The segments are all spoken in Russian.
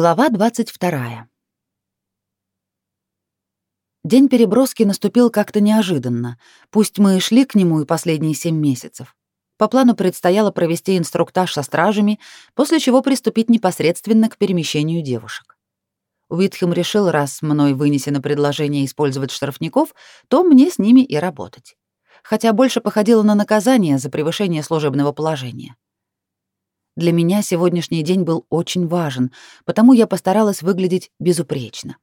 Глава 22. День переброски наступил как-то неожиданно. Пусть мы и шли к нему и последние семь месяцев. По плану предстояло провести инструктаж со стражами, после чего приступить непосредственно к перемещению девушек. Уитхем решил, раз мной вынесено предложение использовать штрафников, то мне с ними и работать. Хотя больше походило на наказание за превышение служебного положения. Для меня сегодняшний день был очень важен, потому я постаралась выглядеть безупречно.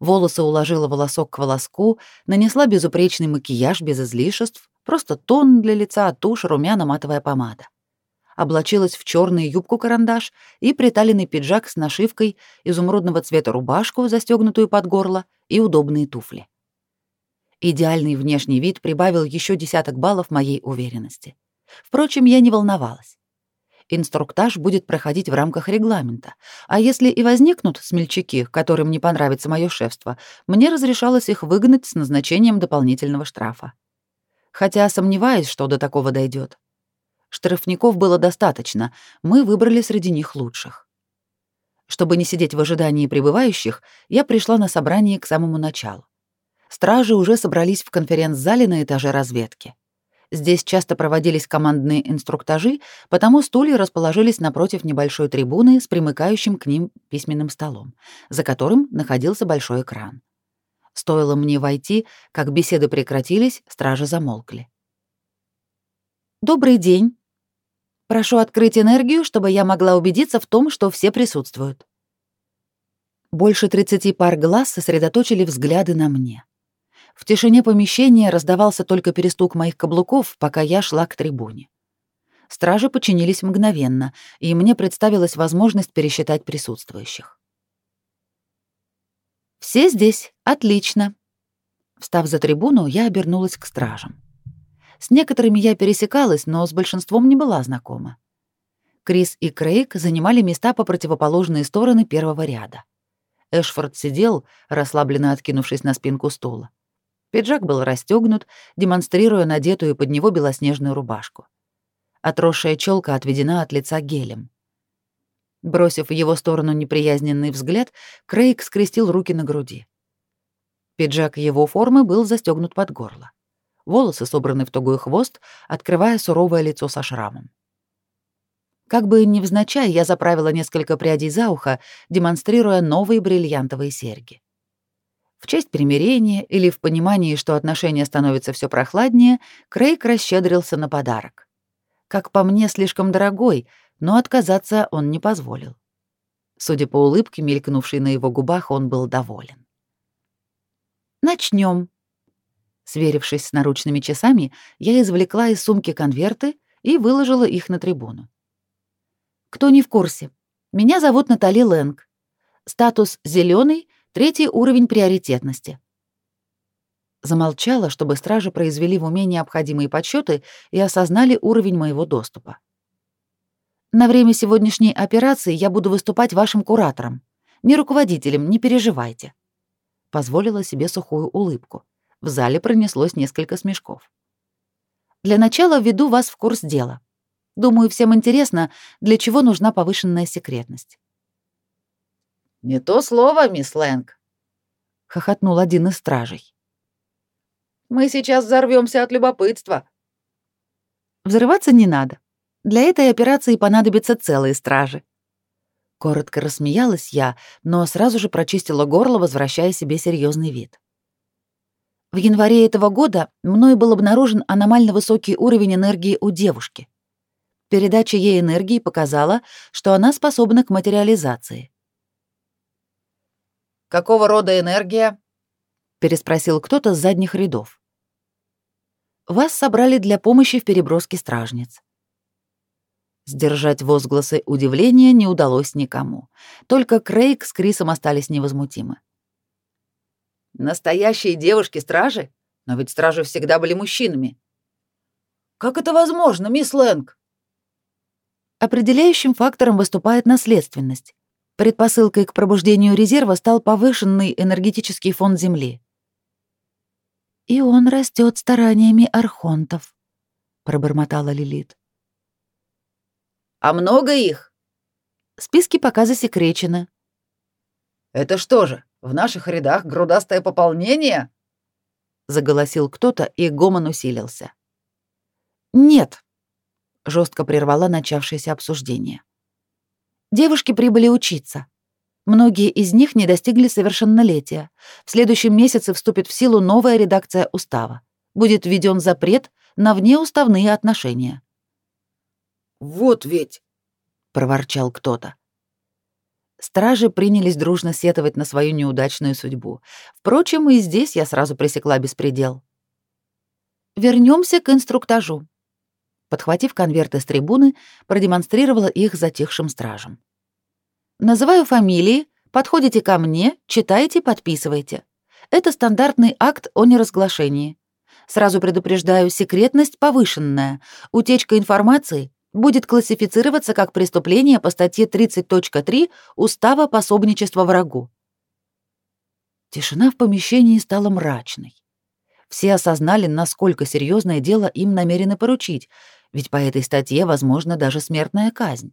Волосы уложила волосок к волоску, нанесла безупречный макияж без излишеств, просто тон для лица, тушь, румяна, матовая помада. Облачилась в черную юбку-карандаш и приталенный пиджак с нашивкой, изумрудного цвета рубашку, застегнутую под горло, и удобные туфли. Идеальный внешний вид прибавил еще десяток баллов моей уверенности. Впрочем, я не волновалась. Инструктаж будет проходить в рамках регламента, а если и возникнут смельчаки, которым не понравится мое шефство, мне разрешалось их выгнать с назначением дополнительного штрафа. Хотя сомневаюсь, что до такого дойдет. Штрафников было достаточно, мы выбрали среди них лучших. Чтобы не сидеть в ожидании прибывающих, я пришла на собрание к самому началу. Стражи уже собрались в конференц-зале на этаже разведки. Здесь часто проводились командные инструктажи, потому стулья расположились напротив небольшой трибуны с примыкающим к ним письменным столом, за которым находился большой экран. Стоило мне войти, как беседы прекратились, стражи замолкли. «Добрый день. Прошу открыть энергию, чтобы я могла убедиться в том, что все присутствуют». Больше 30 пар глаз сосредоточили взгляды на мне. В тишине помещения раздавался только перестук моих каблуков, пока я шла к трибуне. Стражи подчинились мгновенно, и мне представилась возможность пересчитать присутствующих. «Все здесь. Отлично». Встав за трибуну, я обернулась к стражам. С некоторыми я пересекалась, но с большинством не была знакома. Крис и Крейг занимали места по противоположные стороны первого ряда. Эшфорд сидел, расслабленно откинувшись на спинку стула. Пиджак был расстегнут, демонстрируя надетую под него белоснежную рубашку. Отросшая челка отведена от лица гелем. Бросив в его сторону неприязненный взгляд, Крейг скрестил руки на груди. Пиджак его формы был застегнут под горло. Волосы собраны в тугой хвост, открывая суровое лицо со шрамом. Как бы невзначай, я заправила несколько прядей за ухо, демонстрируя новые бриллиантовые серьги. В честь примирения или в понимании, что отношения становятся все прохладнее, Крейг расщедрился на подарок. Как по мне, слишком дорогой, но отказаться он не позволил. Судя по улыбке, мелькнувшей на его губах, он был доволен. Начнем. Сверившись с наручными часами, я извлекла из сумки конверты и выложила их на трибуну. Кто не в курсе, меня зовут Натали Лэнг. Статус зеленый Третий уровень приоритетности. Замолчала, чтобы стражи произвели в уме необходимые подсчеты и осознали уровень моего доступа. На время сегодняшней операции я буду выступать вашим куратором, не руководителем, не переживайте. Позволила себе сухую улыбку. В зале пронеслось несколько смешков. Для начала введу вас в курс дела. Думаю, всем интересно, для чего нужна повышенная секретность. «Не то слово, мисс Лэнг», — хохотнул один из стражей. «Мы сейчас взорвемся от любопытства». «Взрываться не надо. Для этой операции понадобятся целые стражи». Коротко рассмеялась я, но сразу же прочистила горло, возвращая себе серьезный вид. В январе этого года мной был обнаружен аномально высокий уровень энергии у девушки. Передача ей энергии показала, что она способна к материализации. Какого рода энергия? переспросил кто-то с задних рядов. Вас собрали для помощи в переброске стражниц. Сдержать возгласы удивления не удалось никому. Только Крейг с Крисом остались невозмутимы. Настоящие девушки-стражи? Но ведь стражи всегда были мужчинами. Как это возможно, мисс Лэнг? Определяющим фактором выступает наследственность. Предпосылкой к пробуждению резерва стал повышенный энергетический фон Земли. «И он растет стараниями архонтов», — пробормотала Лилит. «А много их?» Списки пока засекречены. Это что же, в наших рядах грудастое пополнение?» Заголосил кто-то, и гомон усилился. «Нет», — жестко прервала начавшееся обсуждение. «Девушки прибыли учиться. Многие из них не достигли совершеннолетия. В следующем месяце вступит в силу новая редакция устава. Будет введен запрет на внеуставные отношения». «Вот ведь», — проворчал кто-то. Стражи принялись дружно сетовать на свою неудачную судьбу. Впрочем, и здесь я сразу пресекла беспредел. Вернемся к инструктажу. Подхватив конверты с трибуны, продемонстрировала их затихшим стражам. Называю фамилии, подходите ко мне, читайте, подписывайте. Это стандартный акт о неразглашении. Сразу предупреждаю, секретность повышенная. Утечка информации будет классифицироваться как преступление по статье 30.3 Устава пособничества врагу. Тишина в помещении стала мрачной. Все осознали, насколько серьезное дело им намерены поручить, ведь по этой статье возможна даже смертная казнь.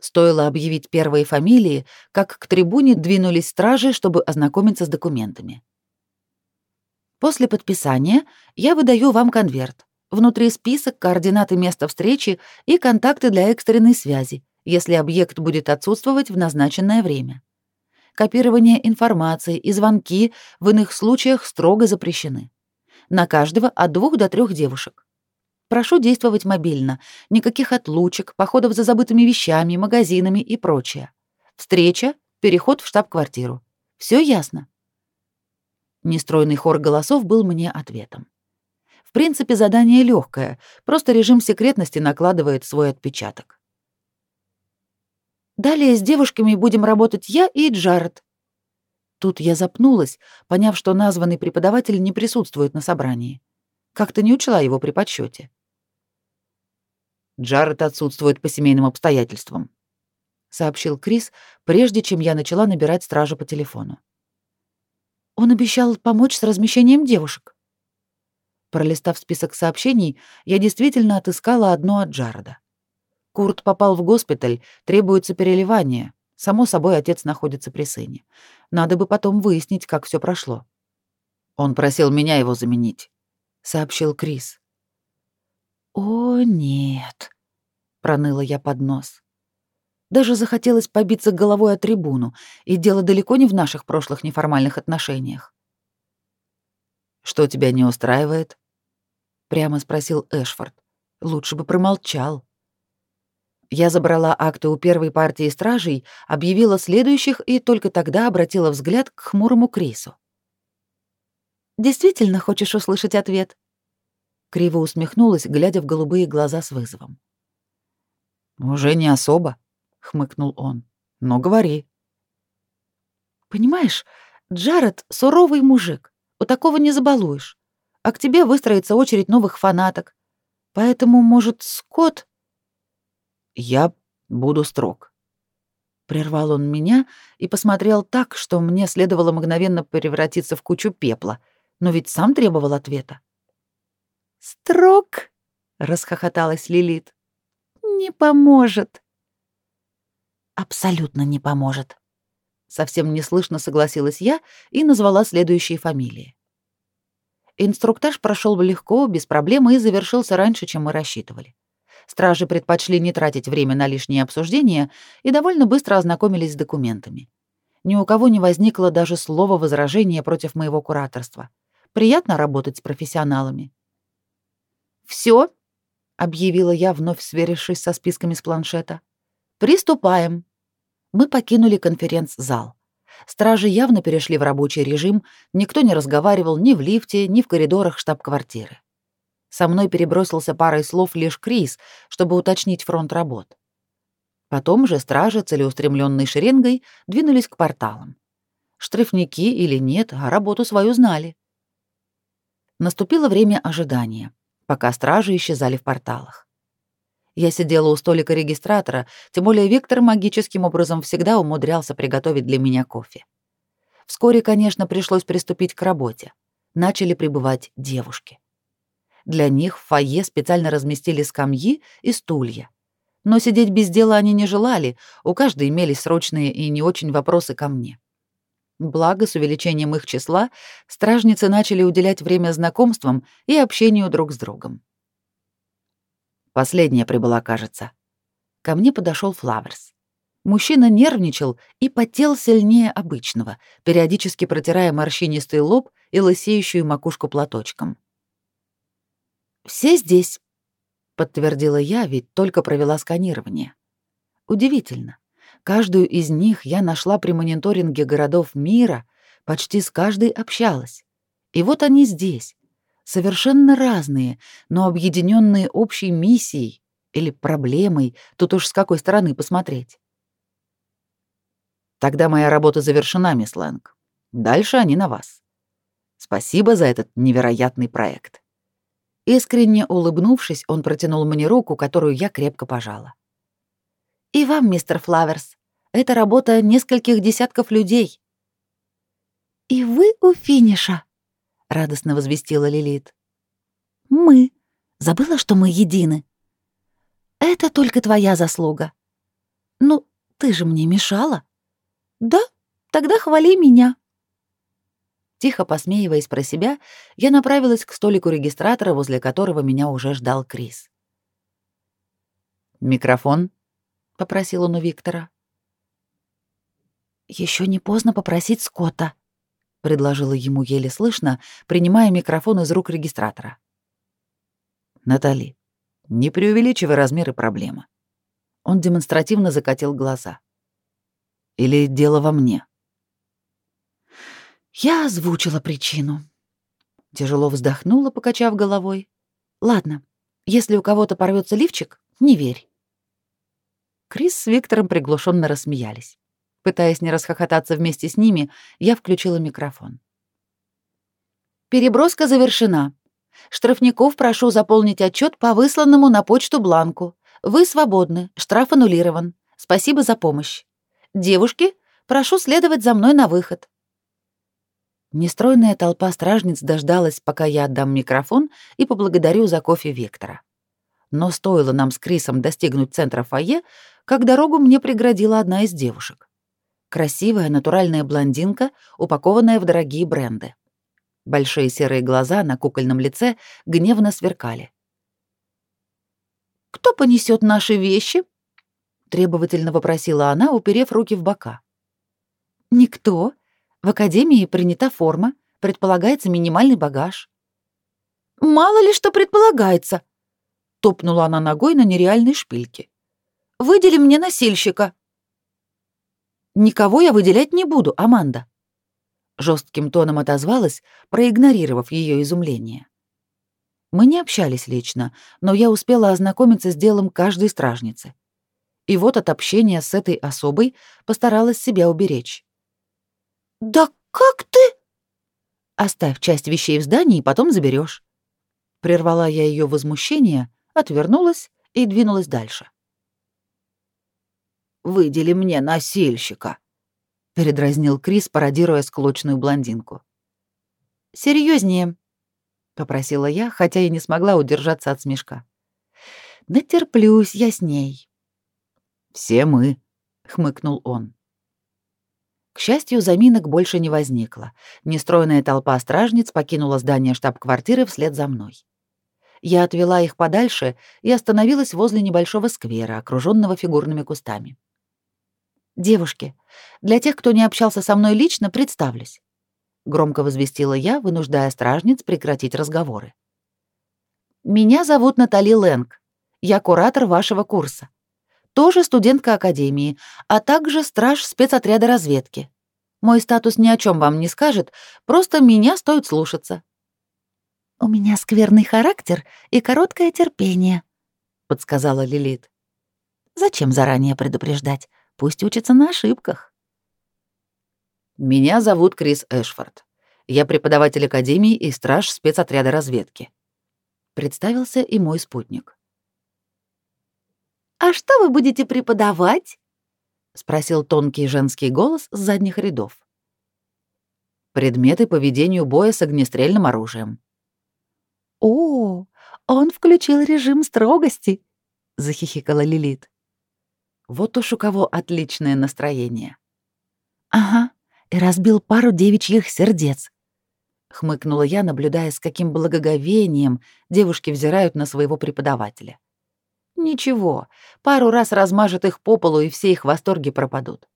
Стоило объявить первые фамилии, как к трибуне двинулись стражи, чтобы ознакомиться с документами. После подписания я выдаю вам конверт. Внутри список, координаты места встречи и контакты для экстренной связи, если объект будет отсутствовать в назначенное время. Копирование информации и звонки в иных случаях строго запрещены. На каждого от двух до трех девушек. Прошу действовать мобильно. Никаких отлучек, походов за забытыми вещами, магазинами и прочее. Встреча, переход в штаб-квартиру. Все ясно. Нестройный хор голосов был мне ответом принципе, задание легкое, просто режим секретности накладывает свой отпечаток. Далее с девушками будем работать я и Джаред. Тут я запнулась, поняв, что названный преподаватель не присутствует на собрании. Как-то не учла его при подсчете. Джаред отсутствует по семейным обстоятельствам, сообщил Крис, прежде чем я начала набирать стража по телефону. Он обещал помочь с размещением девушек. Пролистав список сообщений, я действительно отыскала одно от Джареда. Курт попал в госпиталь, требуется переливание. Само собой, отец находится при сыне. Надо бы потом выяснить, как все прошло. Он просил меня его заменить, сообщил Крис. О, нет, проныла я под нос. Даже захотелось побиться головой о трибуну, и дело далеко не в наших прошлых неформальных отношениях. Что тебя не устраивает? прямо спросил Эшфорд. Лучше бы промолчал. Я забрала акты у первой партии стражей, объявила следующих и только тогда обратила взгляд к хмурому Крису. «Действительно хочешь услышать ответ?» Криво усмехнулась, глядя в голубые глаза с вызовом. «Уже не особо», — хмыкнул он. «Но говори». «Понимаешь, Джаред — суровый мужик. У такого не забалуешь а к тебе выстроится очередь новых фанаток. Поэтому, может, Скотт...» «Я буду строг». Прервал он меня и посмотрел так, что мне следовало мгновенно превратиться в кучу пепла, но ведь сам требовал ответа. «Строг?» — расхохоталась Лилит. «Не поможет». «Абсолютно не поможет». Совсем неслышно согласилась я и назвала следующие фамилии. Инструктаж прошел легко, без проблем и завершился раньше, чем мы рассчитывали. Стражи предпочли не тратить время на лишние обсуждения и довольно быстро ознакомились с документами. Ни у кого не возникло даже слова возражения против моего кураторства. Приятно работать с профессионалами. «Всё», — объявила я, вновь сверившись со списками с планшета. «Приступаем». Мы покинули конференц-зал. Стражи явно перешли в рабочий режим, никто не разговаривал ни в лифте, ни в коридорах штаб-квартиры. Со мной перебросился парой слов лишь Крис, чтобы уточнить фронт работ. Потом же стражи, целеустремленной шеренгой, двинулись к порталам. Штрафники или нет, а работу свою знали. Наступило время ожидания, пока стражи исчезали в порталах. Я сидела у столика регистратора, тем более Виктор магическим образом всегда умудрялся приготовить для меня кофе. Вскоре, конечно, пришлось приступить к работе. Начали прибывать девушки. Для них в фойе специально разместили скамьи и стулья. Но сидеть без дела они не желали, у каждой имелись срочные и не очень вопросы ко мне. Благо, с увеличением их числа стражницы начали уделять время знакомствам и общению друг с другом. Последняя прибыла, кажется. Ко мне подошел Флаверс. Мужчина нервничал и потел сильнее обычного, периодически протирая морщинистый лоб и лысеющую макушку платочком. «Все здесь», — подтвердила я, ведь только провела сканирование. Удивительно. Каждую из них я нашла при мониторинге городов мира, почти с каждой общалась. И вот они здесь, совершенно разные, но объединенные общей миссией или проблемой, тут уж с какой стороны посмотреть. Тогда моя работа завершена, мисс Лэнг. Дальше они на вас. Спасибо за этот невероятный проект. Искренне улыбнувшись, он протянул мне руку, которую я крепко пожала. И вам, мистер Флаверс. Это работа нескольких десятков людей. И вы у финиша, радостно возвестила Лилит. Мы. Забыла, что мы едины. Это только твоя заслуга. Ну, ты же мне мешала. Да, тогда хвали меня. Тихо посмеиваясь про себя, я направилась к столику регистратора, возле которого меня уже ждал Крис. «Микрофон?» — попросил он у Виктора. Еще не поздно попросить Скотта», — предложила ему еле слышно, принимая микрофон из рук регистратора. «Натали, не преувеличивай размеры проблемы». Он демонстративно закатил глаза. «Или дело во мне?» Я озвучила причину. Тяжело вздохнула, покачав головой. Ладно, если у кого-то порвется лифчик, не верь. Крис с Виктором приглушенно рассмеялись. Пытаясь не расхохотаться вместе с ними, я включила микрофон. Переброска завершена. Штрафников прошу заполнить отчет по высланному на почту бланку. Вы свободны, штраф аннулирован. Спасибо за помощь. Девушки, прошу следовать за мной на выход. Нестройная толпа стражниц дождалась, пока я отдам микрофон и поблагодарю за кофе Виктора. Но стоило нам с Крисом достигнуть центра фойе, как дорогу мне преградила одна из девушек. Красивая натуральная блондинка, упакованная в дорогие бренды. Большие серые глаза на кукольном лице гневно сверкали. «Кто понесет наши вещи?» — требовательно вопросила она, уперев руки в бока. «Никто», в академии принята форма, предполагается минимальный багаж. Мало ли что предполагается, топнула она ногой на нереальной шпильке. Выдели мне носильщика. Никого я выделять не буду, Аманда. Жестким тоном отозвалась, проигнорировав ее изумление. Мы не общались лично, но я успела ознакомиться с делом каждой стражницы. И вот от общения с этой особой постаралась себя уберечь. «Да как ты?» «Оставь часть вещей в здании, потом заберешь. Прервала я ее возмущение, отвернулась и двинулась дальше. «Выдели мне носильщика», — передразнил Крис, пародируя склочную блондинку. Серьезнее, попросила я, хотя и не смогла удержаться от смешка. «Натерплюсь я с ней». «Все мы», — хмыкнул он. К счастью, заминок больше не возникло. Нестроенная толпа стражниц покинула здание штаб-квартиры вслед за мной. Я отвела их подальше и остановилась возле небольшого сквера, окруженного фигурными кустами. «Девушки, для тех, кто не общался со мной лично, представлюсь», — громко возвестила я, вынуждая стражниц прекратить разговоры. «Меня зовут Натали Лэнг. Я куратор вашего курса тоже студентка академии, а также страж спецотряда разведки. Мой статус ни о чем вам не скажет, просто меня стоит слушаться. У меня скверный характер и короткое терпение, подсказала Лилит. Зачем заранее предупреждать? Пусть учится на ошибках. Меня зовут Крис Эшфорд. Я преподаватель академии и страж спецотряда разведки. Представился и мой спутник. «А что вы будете преподавать?» — спросил тонкий женский голос с задних рядов. «Предметы по ведению боя с огнестрельным оружием». «О, он включил режим строгости», — захихикала Лилит. Вот уж у кого отличное настроение. Ага, и разбил пару девичьих сердец. Хмыкнула я, наблюдая, с каким благоговением девушки взирают на своего преподавателя. Ничего, пару раз размажет их по полу, и все их восторги пропадут.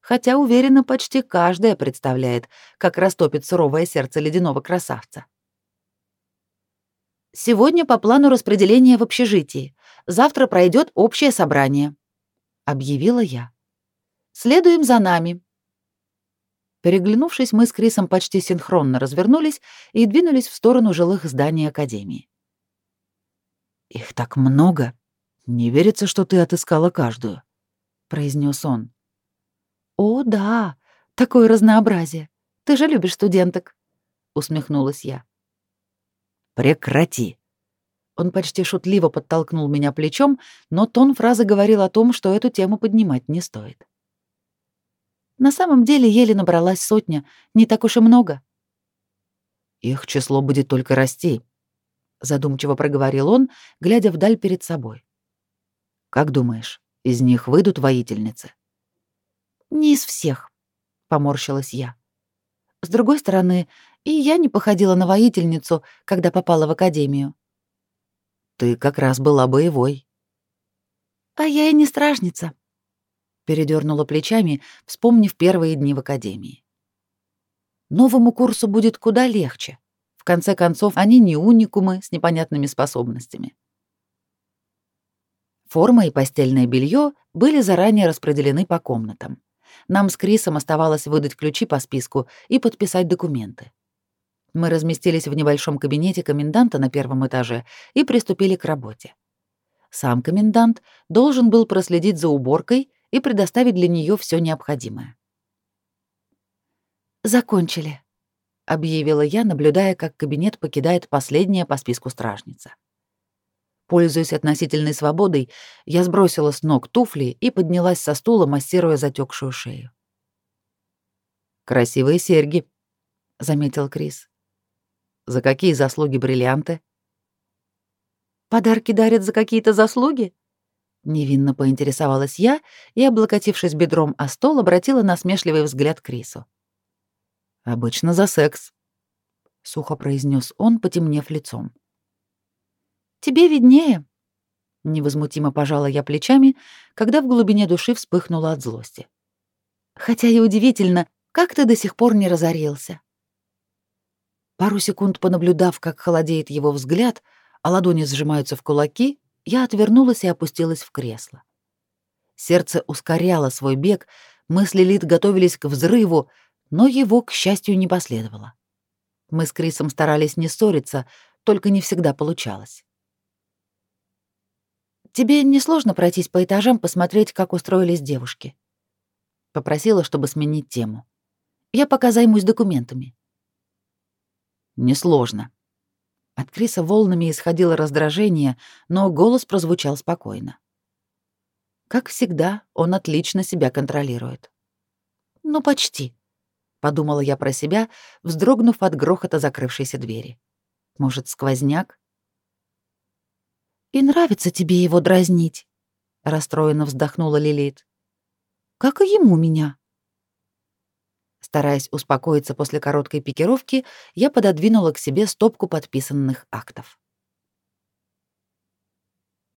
Хотя, уверена, почти каждая представляет, как растопит суровое сердце ледяного красавца. Сегодня по плану распределения в общежитии. Завтра пройдет общее собрание, объявила я. Следуем за нами. Переглянувшись, мы с Крисом почти синхронно развернулись и двинулись в сторону жилых зданий академии. Их так много, не верится, что ты отыскала каждую, произнес он. О, да, такое разнообразие. Ты же любишь студенток, усмехнулась я. Прекрати. Он почти шутливо подтолкнул меня плечом, но тон фразы говорил о том, что эту тему поднимать не стоит. На самом деле еле набралась сотня, не так уж и много. Их число будет только расти, задумчиво проговорил он, глядя вдаль перед собой. Как думаешь, из них выйдут воительницы? Не из всех, поморщилась я. С другой стороны, и я не походила на воительницу, когда попала в академию. Ты как раз была боевой. А я и не стражница. Передернула плечами, вспомнив первые дни в академии. Новому курсу будет куда легче. В конце концов, они не уникумы с непонятными способностями. Форма и постельное белье были заранее распределены по комнатам. Нам с Крисом оставалось выдать ключи по списку и подписать документы. Мы разместились в небольшом кабинете коменданта на первом этаже и приступили к работе. Сам комендант должен был проследить за уборкой и предоставить для нее все необходимое. «Закончили», — объявила я, наблюдая, как кабинет покидает последняя по списку стражница. Пользуясь относительной свободой, я сбросила с ног туфли и поднялась со стула, массируя затекшую шею. «Красивые серьги», — заметил Крис. «За какие заслуги бриллианты?» «Подарки дарят за какие-то заслуги?» Невинно поинтересовалась я и, облокотившись бедром о стол, обратила насмешливый взгляд Крису. «Обычно за секс», — сухо произнес он, потемнев лицом. Тебе виднее. Невозмутимо пожала я плечами, когда в глубине души вспыхнула от злости. Хотя и удивительно, как ты до сих пор не разорился. Пару секунд понаблюдав, как холодеет его взгляд, а ладони сжимаются в кулаки, я отвернулась и опустилась в кресло. Сердце ускоряло свой бег, мысли Лид готовились к взрыву, но его, к счастью, не последовало. Мы с Крисом старались не ссориться, только не всегда получалось. Тебе не сложно пройтись по этажам, посмотреть, как устроились девушки?» Попросила, чтобы сменить тему. «Я пока займусь документами». «Несложно». От Криса волнами исходило раздражение, но голос прозвучал спокойно. Как всегда, он отлично себя контролирует. «Ну, почти», — подумала я про себя, вздрогнув от грохота закрывшейся двери. «Может, сквозняк?» «И нравится тебе его дразнить», — расстроенно вздохнула Лилит. «Как и ему меня». Стараясь успокоиться после короткой пикировки, я пододвинула к себе стопку подписанных актов.